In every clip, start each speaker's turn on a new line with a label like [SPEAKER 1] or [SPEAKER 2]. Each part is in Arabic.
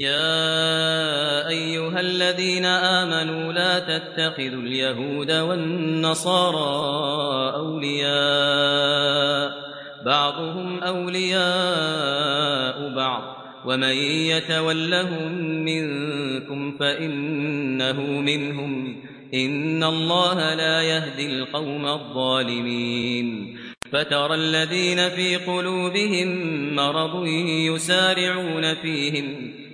[SPEAKER 1] يا ايها الذين امنوا لا تتخذوا اليهود والنصارى اولياء بعضهم اولياء بعض ومن يتولهم منكم فانه منهم ان الله لا يهدي القوم الظالمين فترى الذين في قلوبهم مرض يسارعون فيهم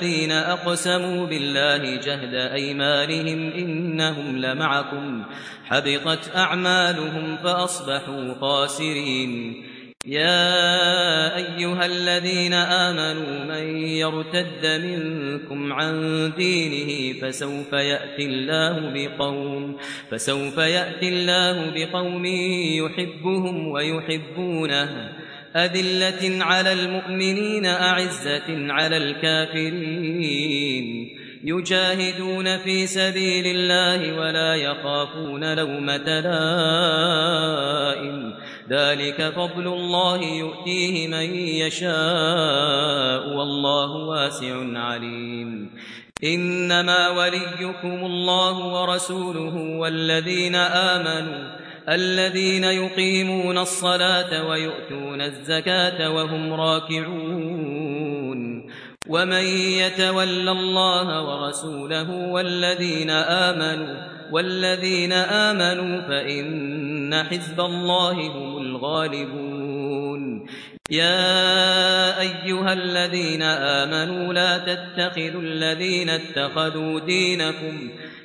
[SPEAKER 1] الذين أقسموا بالله جهد أيمانهم إنهم لمعكم حبطت أعمالهم فأصبحوا خاسرين. يا أيها الذين آمنوا من يرتد منكم عن دينه فسوف يأتي الله بقوم فسوف يأتي الله بقوم يحبهم ويحبونه. أذلة على المؤمنين أعزة على الكافرين. يجاهدون في سبيل الله ولا يخافون لومة لائم. ذلك فضل الله يؤتيه من يشاء والله واسع عليم. إنما وليكم الله ورسوله والذين آمنوا الذين يقيمون الصلاة ويؤتون الزكاة وهم راكعون. ومن يتولى الله ورسوله والذين آمنوا والذين آمنوا فإن حزب الله هم الغالبون. يا أيها الذين آمنوا لا تتخذوا الذين اتخذوا دينكم